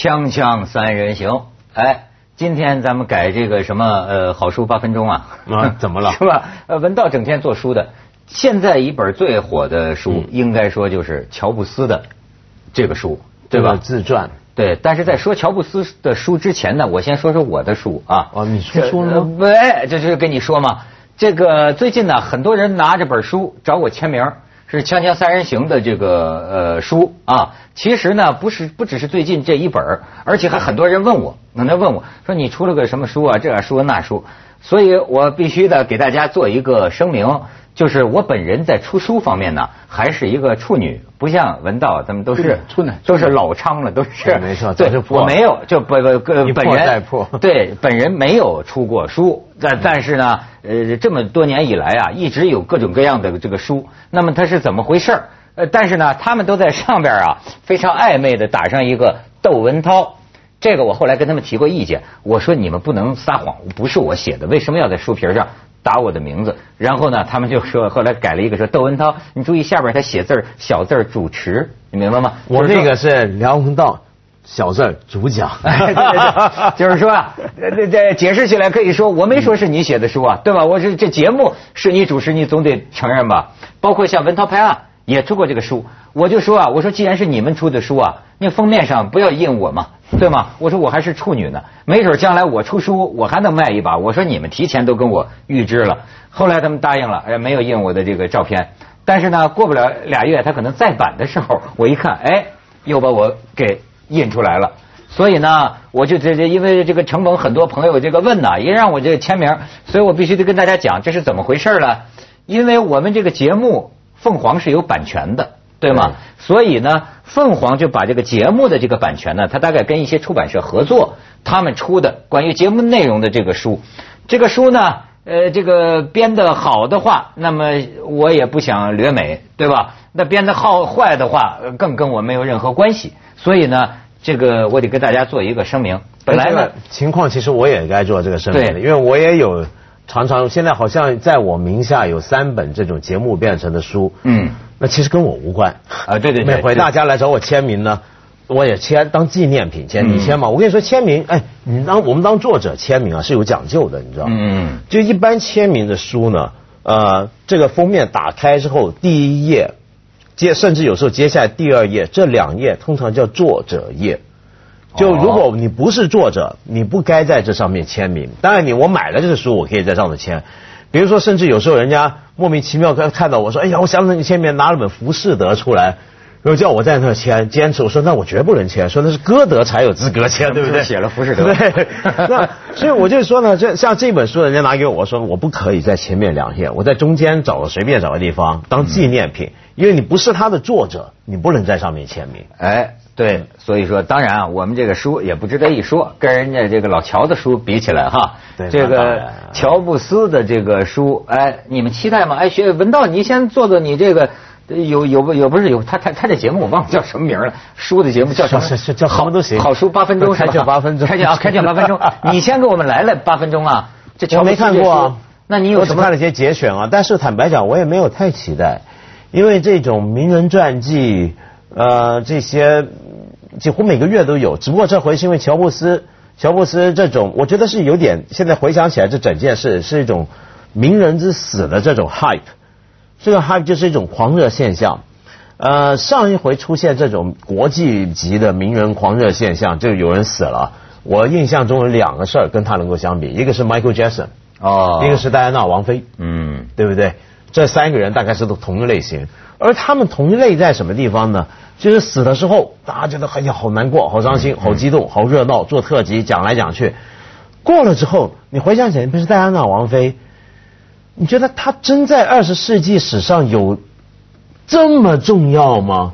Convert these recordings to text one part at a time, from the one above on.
锵锵三人行，哎，今天咱们改这个什么呃好书八分钟啊？啊，怎么了？是吧？呃，文道整天做书的，现在一本最火的书，应该说就是乔布斯的这个书，对吧？自传。对，但是在说乔布斯的书之前呢，我先说说我的书啊。哦，你出书了吗？喂，这是跟你说嘛。这个最近呢，很多人拿着本书找我签名。是《锵锵三人行》的这个呃书啊，其实呢不是不只是最近这一本，而且还很多人问我，那他问我说你出了个什么书啊？这书那书，所以我必须的给大家做一个声明，就是我本人在出书方面呢，还是一个处女，不像文道他们都是处男，都是老娼了，都是没错，对，我没有就不不本人破。对本人没有出过书，但但是呢。呃，这么多年以来啊，一直有各种各样的这个书。那么它是怎么回事？呃，但是呢，他们都在上边啊，非常暧昧的打上一个窦文涛。这个我后来跟他们提过意见，我说你们不能撒谎，不是我写的，为什么要在书皮上打我的名字？然后呢，他们就说后来改了一个说窦文涛，你注意下边他写字小字主持，你明白吗？我那个是梁文道。小字主讲，就是说啊，这这解释起来可以说，我没说是你写的书啊，对吧？我是这节目是你主持，你总得承认吧？包括像文涛拍案也出过这个书，我就说啊，我说既然是你们出的书啊，那封面上不要印我嘛，对吗？我说我还是处女呢，没准将来我出书我还能卖一把。我说你们提前都跟我预知了，后来他们答应了，哎，没有印我的这个照片。但是呢，过不了俩月，他可能再版的时候，我一看，哎，又把我给。印出来了，所以呢，我就这这，因为这个成本，很多朋友这个问呐，也让我这个签名，所以我必须得跟大家讲，这是怎么回事呢？因为我们这个节目凤凰是有版权的，对吗？所以呢，凤凰就把这个节目的这个版权呢，它大概跟一些出版社合作，他们出的关于节目内容的这个书，这个书呢，呃，这个编的好的话，那么我也不想掠美，对吧？那编的好坏的话，更跟我没有任何关系。所以呢，这个我得跟大家做一个声明。本来呢，情况其实我也该做这个声明的，因为我也有常常现在好像在我名下有三本这种节目变成的书。嗯，那其实跟我无关啊。对对对，每回大家来找我签名呢，我也签当纪念品签，你签嘛。我跟你说签名，哎，你当我们当作者签名啊是有讲究的，你知道吗？嗯，就一般签名的书呢，呃，这个封面打开之后第一页。接甚至有时候接下来第二页这两页通常叫作者页，就如果你不是作者，你不该在这上面签名。当然你我买了这个书，我可以在上面签。比如说，甚至有时候人家莫名其妙看看到我说，哎呀，我想让你签名，拿了本浮士德出来。然后叫我在那签，坚持我说那我绝不能签，说那是歌德才有资格签，对不对？写了浮士德。对，那所以我就说呢，这像这本书，人家拿给我说，我不可以在前面两页，我在中间找个随便找个地方当纪念品，因为你不是他的作者，你不能在上面签名。哎，对，所以说当然啊，我们这个书也不值得一说，跟人家这个老乔的书比起来哈，这个乔布斯的这个书，哎，你们期待吗？哎，学文道，你先做做你这个。有有不有不是有他他他这节目我忘了叫什么名了，书的节目叫什么？是是叫好都行。好书八分钟，开讲八分钟，开讲啊开讲八分钟。你先给我们来了八分钟啊！这我没看过啊。那你有什么？看了些节选啊，但是坦白讲，我也没有太期待，因为这种名人传记，呃，这些几乎每个月都有。只不过这回是因为乔布斯，乔布斯这种，我觉得是有点。现在回想起来，这整件事是一种名人之死的这种 hype。这个 hype 就是一种狂热现象，呃，上一回出现这种国际级的名人狂热现象，就有人死了。我印象中有两个事儿跟他能够相比，一个是 Michael Jackson，哦，一个是戴安娜王妃，嗯，对不对？这三个人大概是都同一类型，而他们同一类在什么地方呢？就是死的时候，大家觉得哎呀好难过、好伤心、好激动、好热闹，做特辑讲来讲去。过了之后，你回想起来，不是戴安娜王妃。你觉得她真在二十世纪史上有这么重要吗？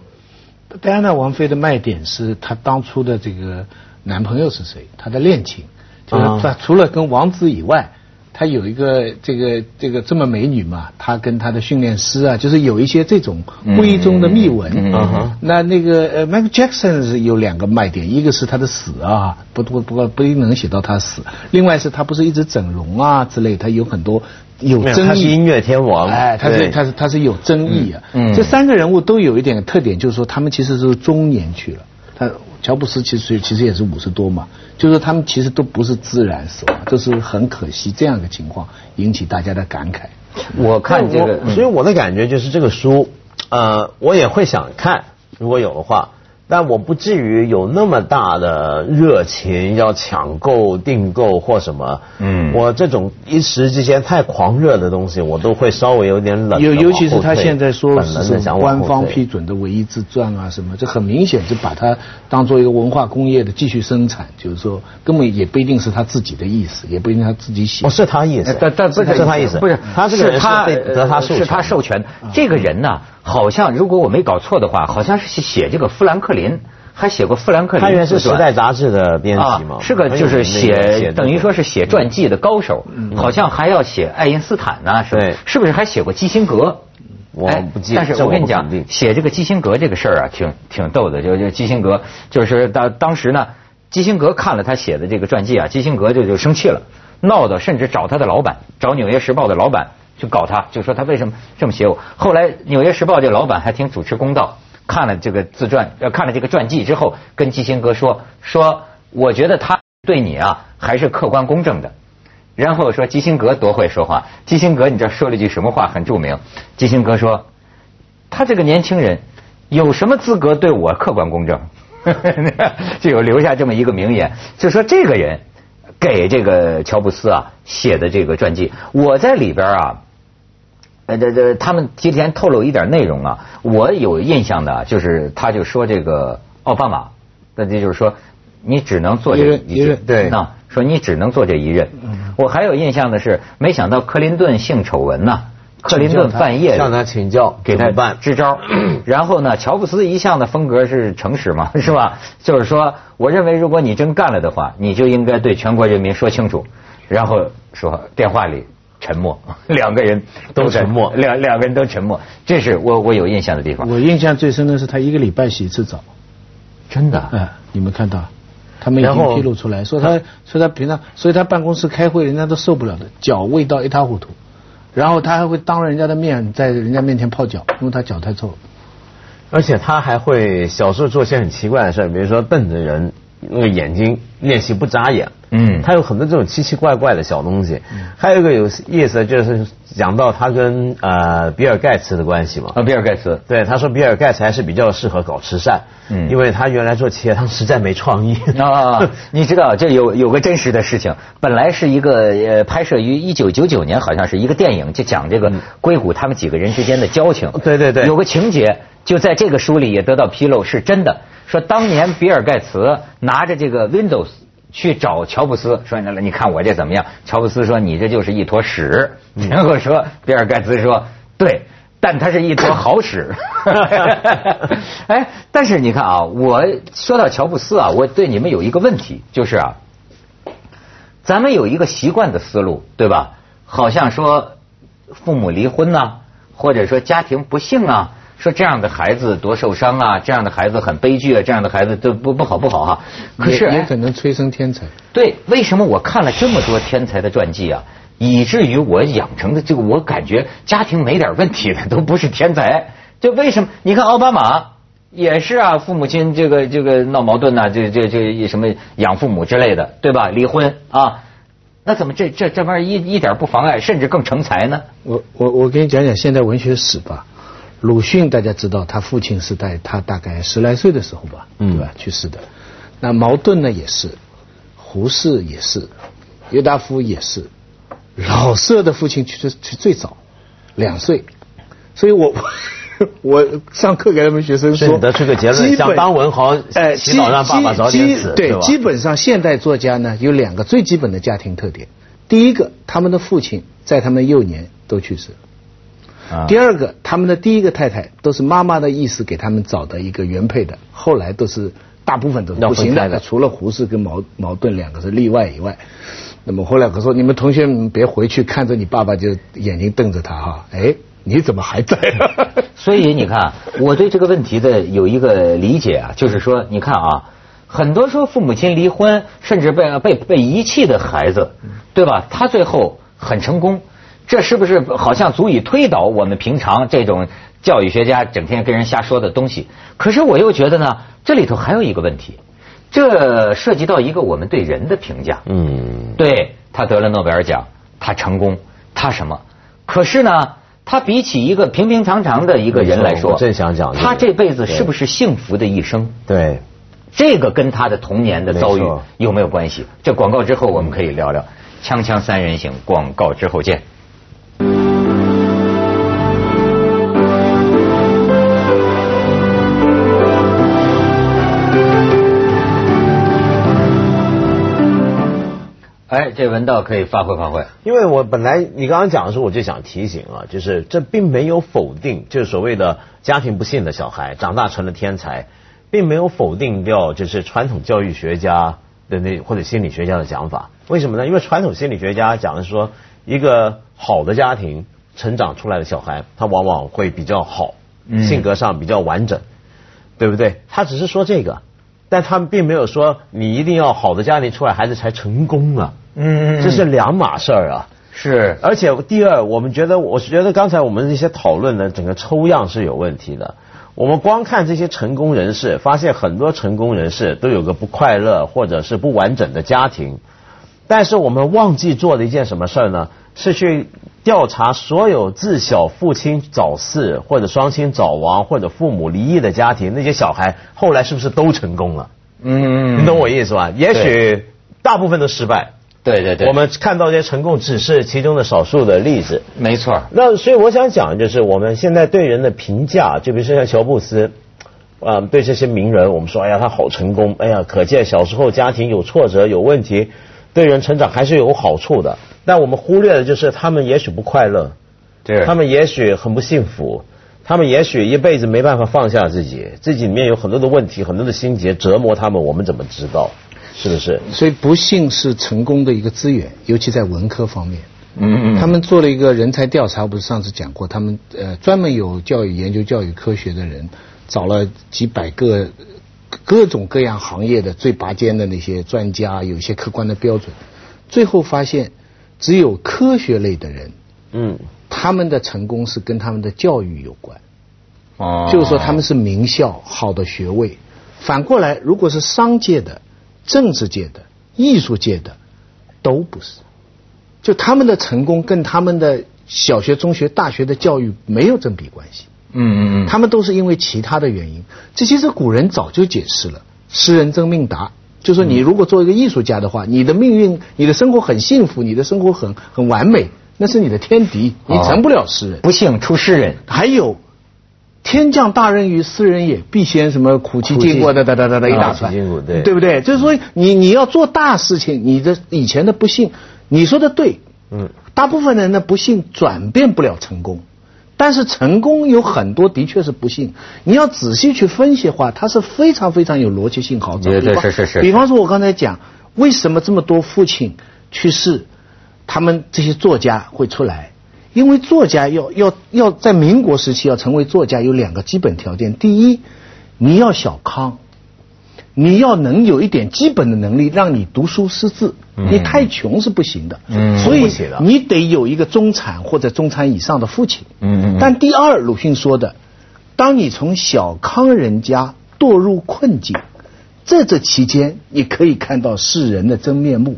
戴安娜王妃的卖点是她当初的这个男朋友是谁？她的恋情，就是她除了跟王子以外。他有一个这个这个这么美女嘛，他跟他的训练师啊，就是有一些这种闺中的秘闻。那那个呃，Michael Jackson 是有两个卖点，一个是他的死啊，不不不过不一定能写到他死。另外是他不是一直整容啊之类，他有很多有争议。他是音乐天王，哎，他是他是他是有争议啊。这三个人物都有一点特点，就是说他们其实是中年去了。他乔布斯其实其实也是五十多嘛，就是他们其实都不是自然死亡，这是很可惜这样的情况引起大家的感慨。我看这个，所以我的感觉就是这个书，呃，我也会想看，如果有的话。但我不至于有那么大的热情要抢购、订购或什么。嗯，我这种一时之间太狂热的东西，我都会稍微有点冷。尤尤其是他现在说是官方批准的唯一自传啊什么，这很明显就把它当做一个文化工业的继续生产，就是说根本也不一定是他自己的意思，也不一定他自己写。哦，是他意思，但但不是他意思，不是他这个人是得他授权，是他授权。这个人呢，好像如果我没搞错的话，好像是写这个富兰克林。还写过富兰克林，他原是《时代》杂志的编辑嘛，是个就是写等于说是写传记的高手，好像还要写爱因斯坦呢，是是不是还写过基辛格？我不记得，但是我跟你讲，写这个基辛格这个事儿啊，挺挺逗的，就就基辛格，就是当当时呢，基辛格看了他写的这个传记啊，基辛格就就生气了，闹的甚至找他的老板，找《纽约时报》的老板去搞他，就说他为什么这么写我。后来《纽约时报》这老板还挺主持公道。看了这个自传，呃，看了这个传记之后，跟基辛格说说，我觉得他对你啊还是客观公正的。然后说基辛格多会说话，基辛格你知道说了句什么话很著名？基辛格说，他这个年轻人有什么资格对我客观公正？就有留下这么一个名言，就说这个人给这个乔布斯啊写的这个传记，我在里边啊。呃，这这，他们提前透露一点内容啊，我有印象的，就是他就说这个奥巴马，那这就是说你只能做这一任，对，那说你只能做这一任。我还有印象的是，没想到克林顿性丑闻呐，克林顿半夜向他请教，给他办支招。然后呢，乔布斯一向的风格是诚实嘛，是吧？就是说，我认为如果你真干了的话，你就应该对全国人民说清楚。然后说电话里。沉默，两个人都沉默，两两个人都沉默，这是我我有印象的地方。我印象最深的是他一个礼拜洗一次澡，真的？嗯，你们看到，他们已经披露出来，说他说他平常，所以他办公室开会，人家都受不了的，脚味道一塌糊涂，然后他还会当着人家的面在人家面前泡脚，因为他脚太臭了，而且他还会小时候做些很奇怪的事，比如说瞪着人。那个眼睛练习不眨眼，嗯，他有很多这种奇奇怪怪的小东西。还有一个有意思，就是讲到他跟呃比尔盖茨的关系嘛。啊，比尔盖茨，对，他说比尔盖茨还是比较适合搞慈善，嗯，因为他原来做企业，他实在没创意。啊，你知道这有有个真实的事情，本来是一个呃拍摄于一九九九年，好像是一个电影，就讲这个硅谷他们几个人之间的交情。对对对，有个情节就在这个书里也得到披露，是真的。说当年比尔盖茨拿着这个 Windows 去找乔布斯，说你看我这怎么样？乔布斯说你这就是一坨屎。然后说比尔盖茨说对，但他是一坨好屎。哎，但是你看啊，我说到乔布斯啊，我对你们有一个问题，就是啊，咱们有一个习惯的思路，对吧？好像说父母离婚呐，或者说家庭不幸啊。说这样的孩子多受伤啊！这样的孩子很悲剧啊！这样的孩子都不不好不好哈。可是也可能催生天才。对，为什么我看了这么多天才的传记啊，以至于我养成的这个，我感觉家庭没点问题的都不是天才。就为什么？你看奥巴马也是啊，父母亲这个这个闹矛盾呐，这这这什么养父母之类的，对吧？离婚啊，那怎么这这这玩意儿一一点不妨碍，甚至更成才呢？我我我给你讲讲现代文学史吧。鲁迅大家知道，他父亲是在他大概十来岁的时候吧，对吧？去世的。那茅盾呢也是，胡适也是，郁达夫也是。老舍的父亲去世去最早，两岁。所以我 我上课给他们学生说，得出个结论，想当文豪，哎，祈祷让爸爸早点死，对，基本上现代作家呢有两个最基本的家庭特点，第一个，他们的父亲在他们幼年都去世。第二个，他们的第一个太太都是妈妈的意思给他们找的一个原配的，后来都是大部分都是不行的，除了胡适跟矛矛盾两个是例外以外。那么后来我说，你们同学们别回去看着你爸爸就眼睛瞪着他哈，哎，你怎么还在？所以你看，我对这个问题的有一个理解啊，就是说，你看啊，很多说父母亲离婚甚至被被被遗弃的孩子，对吧？他最后很成功。这是不是好像足以推倒我们平常这种教育学家整天跟人瞎说的东西？可是我又觉得呢，这里头还有一个问题，这涉及到一个我们对人的评价。嗯，对他得了诺贝尔奖，他成功，他什么？可是呢，他比起一个平平常常的一个人来说，我正想讲他这辈子是不是幸福的一生？对，这个跟他的童年的遭遇有没有关系？这广告之后我们可以聊聊。锵锵三人行，广告之后见。这文道可以发挥发挥。因为我本来你刚刚讲的时候，我就想提醒啊，就是这并没有否定，就是所谓的家庭不幸的小孩长大成了天才，并没有否定掉就是传统教育学家的那或者心理学家的讲法。为什么呢？因为传统心理学家讲的是说，一个好的家庭成长出来的小孩，他往往会比较好，嗯性格上比较完整，对不对？他只是说这个。但他们并没有说你一定要好的家庭出来，孩子才成功啊。嗯这是两码事儿啊。是而且第二，我们觉得，我是觉得刚才我们这些讨论呢，整个抽样是有问题的。我们光看这些成功人士，发现很多成功人士都有个不快乐或者是不完整的家庭，但是我们忘记做的一件什么事儿呢？是去调查所有自小父亲早逝或者双亲早亡或者父母离异的家庭，那些小孩后来是不是都成功了？嗯你懂我意思吧？也许大部分都失败。对对对，我们看到这些成功只是其中的少数的例子。没错。那所以我想讲，就是我们现在对人的评价，就比如说像乔布斯，啊、对这些名人，我们说，哎呀，他好成功，哎呀，可见小时候家庭有挫折、有问题，对人成长还是有好处的。但我们忽略的就是他们也许不快乐，对他们也许很不幸福，他们也许一辈子没办法放下自己，自己里面有很多的问题、很多的心结折磨他们，我们怎么知道？是不是？所以不幸是成功的一个资源，尤其在文科方面。嗯嗯他们做了一个人才调查，我不是上次讲过，他们呃专门有教育研究教育科学的人，找了几百个各种各样行业的最拔尖的那些专家，有一些客观的标准，最后发现只有科学类的人，嗯，他们的成功是跟他们的教育有关。哦就是说他们是名校、好的学位。反过来，如果是商界的、政治界的、艺术界的，都不是。就他们的成功跟他们的小学、中学、大学的教育没有正比关系，嗯嗯嗯，他们都是因为其他的原因。这其实古人早就解释了，“诗人争命达”，就说你如果做一个艺术家的话，你的命运、你的生活很幸福，你的生活很很完美，那是你的天敌，你成不了诗人。不幸出诗人。还有“天降大任于斯人也，必先什么苦其苦其经过的哒哒哒哒一大啊串，对对不对？就是说你你要做大事情，你的以前的不幸，你说的对，嗯，大部分人的不幸转变不了成功。但是成功有很多的确是不幸，你要仔细去分析的话，它是非常非常有逻辑性好找。对对是是是比方说，我刚才讲，为什么这么多父亲去世，他们这些作家会出来？因为作家要要要在民国时期要成为作家，有两个基本条件：第一，你要小康，你要能有一点基本的能力，让你读书识字。你太穷是不行的，嗯所以你得有一个中产或者中产以上的父亲。嗯嗯嗯但第二，鲁迅说的，当你从小康人家堕入困境，在这期间，你可以看到世人的真面目。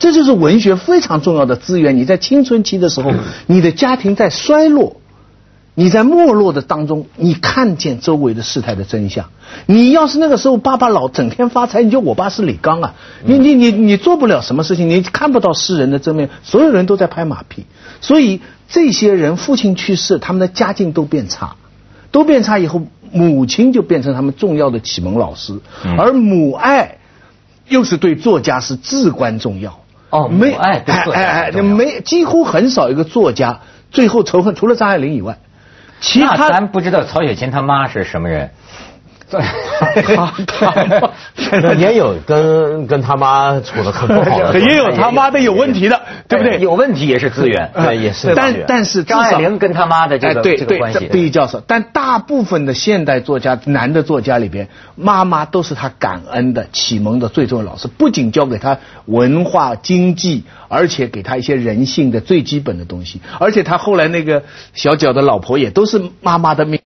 这就是文学非常重要的资源。你在青春期的时候，你的家庭在衰落，你在没落的当中，你看见周围的事态的真相。你要是那个时候爸爸老整天发财，你就我爸是李刚啊，你你你你做不了什么事情，你看不到世人的真面，所有人都在拍马屁。所以这些人父亲去世，他们的家境都变差，都变差以后，母亲就变成他们重要的启蒙老师，而母爱又是对作家是至关重要。哦没哎对哎哎没几乎很少一个作家最后仇恨，除了张爱玲以外，其那他咱不知道曹雪芹他妈是什么人。他他也有跟跟他妈处的很不好的，也有他妈的有问题的，对不对？有问题也是资源。对也是但但是张爱玲跟他妈的这个这个关系不一教授，但大部分的现代作家，男的作家里边，妈妈都是他感恩的、启蒙的最重要老师，不仅教给他文化、经济，而且给他一些人性的最基本的东西，而且他后来那个小脚的老婆也都是妈妈的命。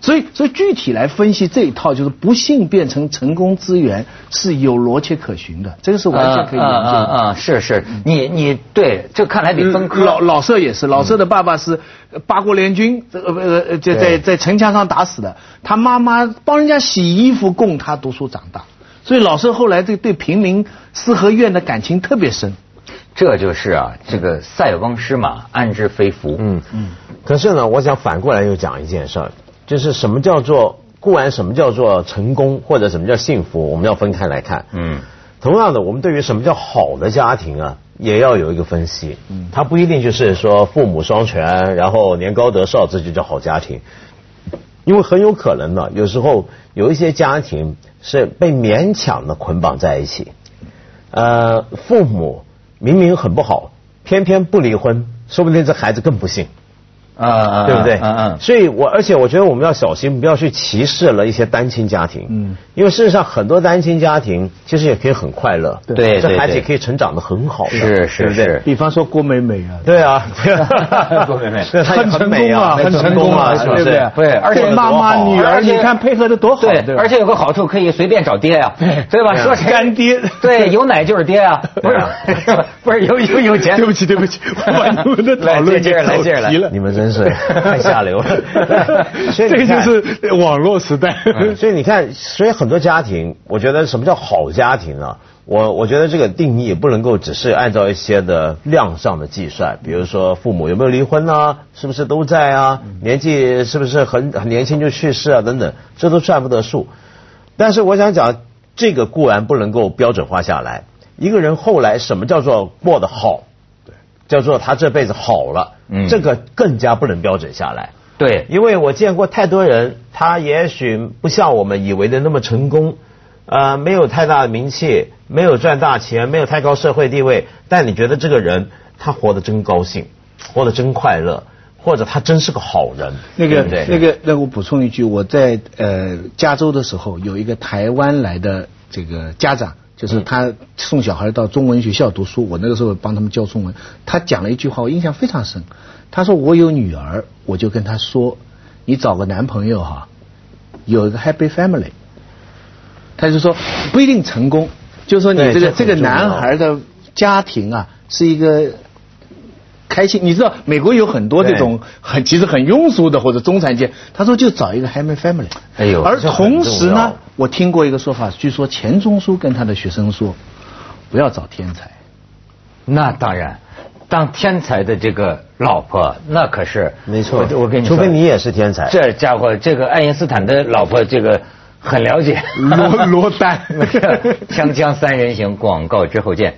所以，所以具体来分析这一套，就是不幸变成成功资源是有逻辑可循的，这个是完全可以理解的。啊啊，是是，你你对，这看来得分科。老老舍也是，老舍的爸爸是八国联军，呃呃呃，就在在城墙上打死的，他妈妈帮人家洗衣服供他读书长大，所以老舍后来对对平民四合院的感情特别深。这就是啊，这个塞翁失马，安知非福。嗯嗯。可是呢，我想反过来又讲一件事儿，就是什么叫做固然什么叫做成功，或者什么叫幸福，我们要分开来看。嗯。同样的，我们对于什么叫好的家庭啊，也要有一个分析。嗯。它不一定就是说父母双全，然后年高德少，这就叫好家庭。因为很有可能呢，有时候有一些家庭是被勉强的捆绑在一起。呃，父母。明明很不好，偏偏不离婚，说不定这孩子更不幸。啊，对不对？嗯嗯。所以我而且我觉得我们要小心，不要去歧视了一些单亲家庭。嗯。因为事实上，很多单亲家庭其实也可以很快乐。对这孩子也可以成长的很好。是是是。比方说郭美美啊。对啊。郭美美。很成功啊，很成功啊，对不对？对。而且妈妈女儿，你看配合的多好。对。而且有个好处，可以随便找爹呀。对。吧？说干爹。对，有奶就是爹啊。不是。不是有有有钱。对不起对不起，把你们 的讨论接着来接着来。你们真。是太下流了，所以这个就是网络时代。所以你看，所以很多家庭，我觉得什么叫好家庭啊？我我觉得这个定义不能够只是按照一些的量上的计算，比如说父母有没有离婚啊，是不是都在啊，年纪是不是很很年轻就去世啊等等，这都算不得数。但是我想讲，这个固然不能够标准化下来。一个人后来什么叫做过得好？叫做他这辈子好了，嗯，这个更加不能标准下来。对，因为我见过太多人，他也许不像我们以为的那么成功，呃，没有太大的名气，没有赚大钱，没有太高社会地位，但你觉得这个人他活得真高兴，活得真快乐，或者他真是个好人。那个那个那我补充一句，我在呃加州的时候，有一个台湾来的这个家长。就是他送小孩到中文学校读书，我那个时候帮他们教中文。他讲了一句话，我印象非常深。他说：“我有女儿，我就跟他说，你找个男朋友哈，有一个 happy family。”他就说不一定成功，就说你这个这个男孩的家庭啊是一个。开心，你知道美国有很多这种很其实很庸俗的或者中产阶他说就找一个 happy family。哎呦，而同时呢，我听过一个说法，据说钱钟书跟他的学生说，不要找天才。那当然，当天才的这个老婆，那可是没错。我跟你说，除非你也是天才。这家伙，这个爱因斯坦的老婆，这个很了解。罗罗丹，锵锵三人行，广告之后见。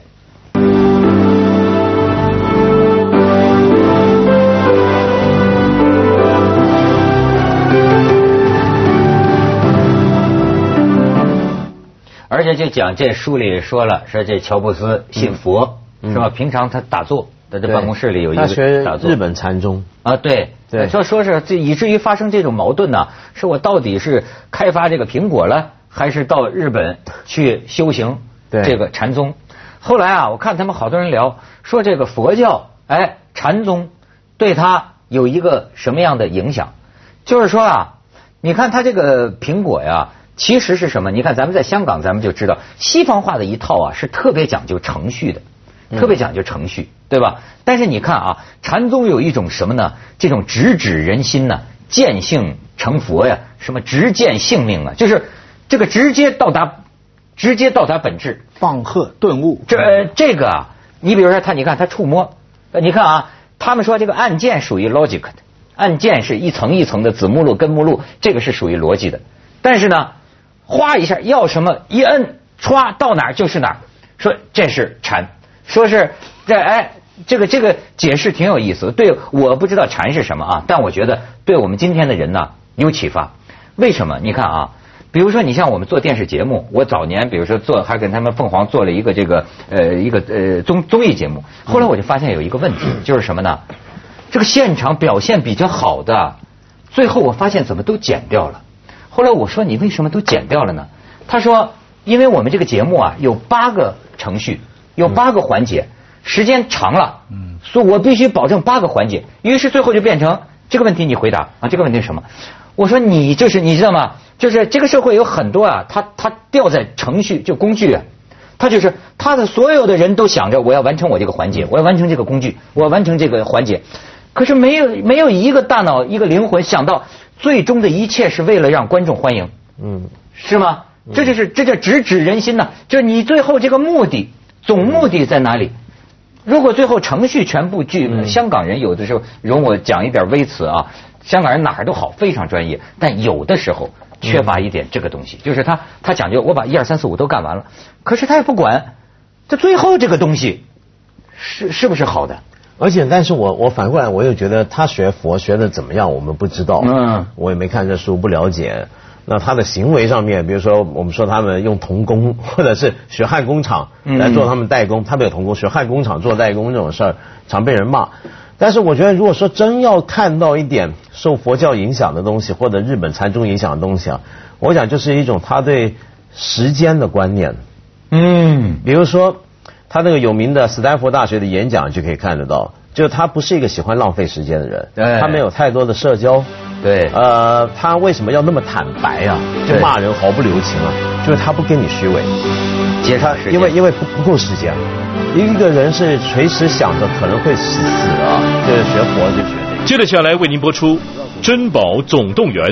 而且就讲这书里说了，说这乔布斯信佛是吧？平常他打坐，在这办公室里有一个打坐。日本禅宗啊，对对，说说是这以至于发生这种矛盾呢，是我到底是开发这个苹果了，还是到日本去修行这个禅宗？后来啊，我看他们好多人聊，说这个佛教哎禅宗对他有一个什么样的影响？就是说啊，你看他这个苹果呀。其实是什么？你看，咱们在香港，咱们就知道西方化的一套啊，是特别讲究程序的，特别讲究程序，对吧？但是你看啊，禅宗有一种什么呢？这种直指人心呢，见性成佛呀，什么直见性命啊，就是这个直接到达，直接到达本质，放鹤顿悟。这这个啊，你比如说他，你看他触摸，你看啊，他们说这个按键属于 logic 的，按键是一层一层的子目录、根目录，这个是属于逻辑的，但是呢。哗一下要什么一摁歘到哪儿就是哪儿，说这是禅，说是这哎这个这个解释挺有意思。对，我不知道禅是什么啊，但我觉得对我们今天的人呢有启发。为什么？你看啊，比如说你像我们做电视节目，我早年比如说做还跟他们凤凰做了一个这个呃一个呃综综艺节目，后来我就发现有一个问题，就是什么呢？这个现场表现比较好的，最后我发现怎么都剪掉了。后来我说你为什么都剪掉了呢？他说因为我们这个节目啊有八个程序，有八个环节，时间长了，嗯，所以我必须保证八个环节。于是最后就变成这个问题你回答啊，这个问题是什么？我说你就是你知道吗？就是这个社会有很多啊，他他掉在程序就工具啊，他就是他的所有的人都想着我要完成我这个环节，我要完成这个工具，我要完成这个环节，可是没有没有一个大脑一个灵魂想到最终的一切是为了让观众欢迎，嗯，是吗？这就是这叫直指人心呐！就是你最后这个目的总目的在哪里？如果最后程序全部具，香港人有的时候容我讲一点微词啊，香港人哪儿都好，非常专业，但有的时候。缺乏一点这个东西，就是他他讲究我把一二三四五都干完了，可是他也不管，这最后这个东西是是不是好的？而且，但是我我反过来我又觉得他学佛学的怎么样，我们不知道，嗯，我也没看这书，不了解。那他的行为上面，比如说我们说他们用童工，或者是学汉工厂来做他们代工，他们有童工学汉工厂做代工这种事儿，常被人骂。但是我觉得，如果说真要看到一点受佛教影响的东西，或者日本禅宗影响的东西啊，我想就是一种他对时间的观念。嗯，比如说他那个有名的斯坦福大学的演讲就可以看得到，就他不是一个喜欢浪费时间的人，他没有太多的社交。对，呃，他为什么要那么坦白啊？就骂人毫不留情啊？就是他不跟你虚伪，接他时因为因为不不够时间。一个人是随时想着可能会死啊，就是学佛就学这个。接着下来为您播出《珍宝总动员》。